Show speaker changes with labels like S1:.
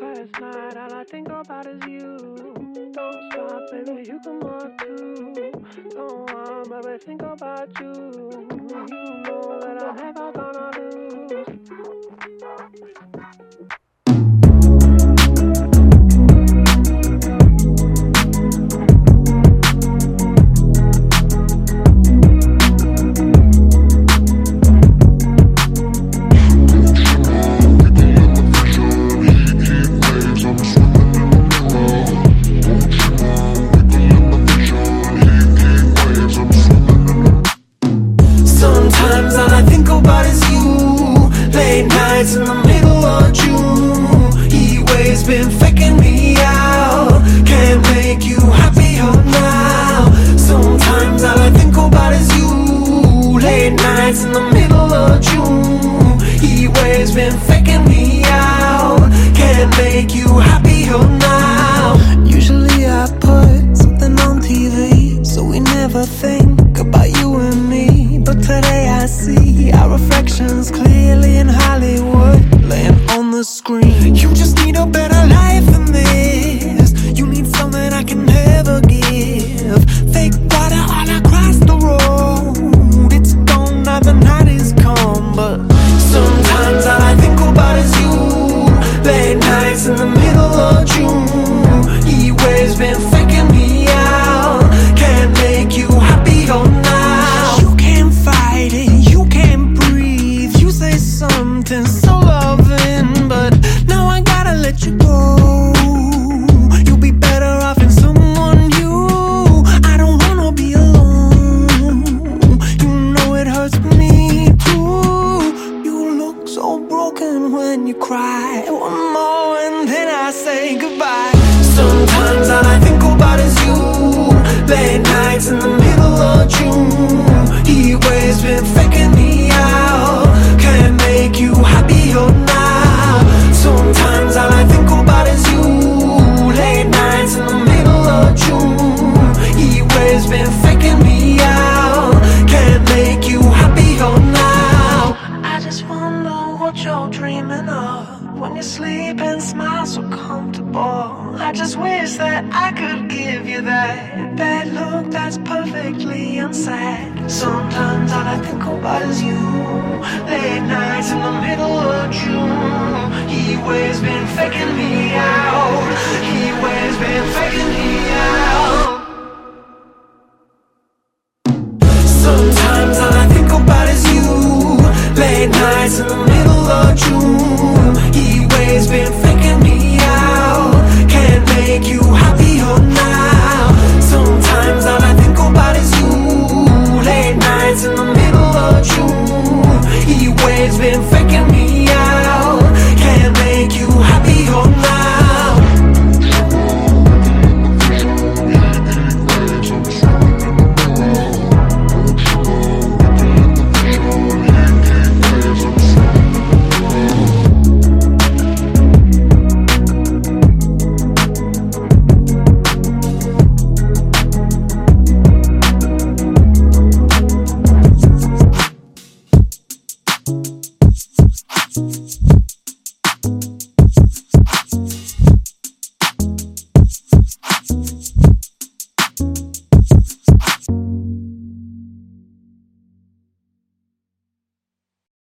S1: Last night, all I think about is you. Don't stop, baby, you come up too. Don't want, baby, think about you. You know that I'm never gonna
S2: nights in the middle of June. He waves been faking me out. Can't make you happier now. Sometimes all I think about is you. Late nights in the middle of June. He waves been faking me out. Can't make you happier now. Usually I put something on TV, so we never think You just need a better life than this. You need something I can never give. Fake water all across the road. It's gone now, the night is come, but sometimes all I think about is you. Late nights in the middle of June. He waves been faking me out. Can't make you happier now. You can't fight it, you can't breathe. You say something so loving, so broken when you cry. One more and then I say goodbye. Sometimes all I think about is you're dreaming of when you sleep and smile so comfortable. I just wish that I could give you that bad look that's perfectly unsaid. Sometimes all I think about is you. Late nights in the middle of June. He waves been faking me out. He waves been faking me out. Nights in the middle of June. He waves been faking me out. Can't make you happier now. Sometimes all I think about is you. Late nights in the middle of June. He waves been faking me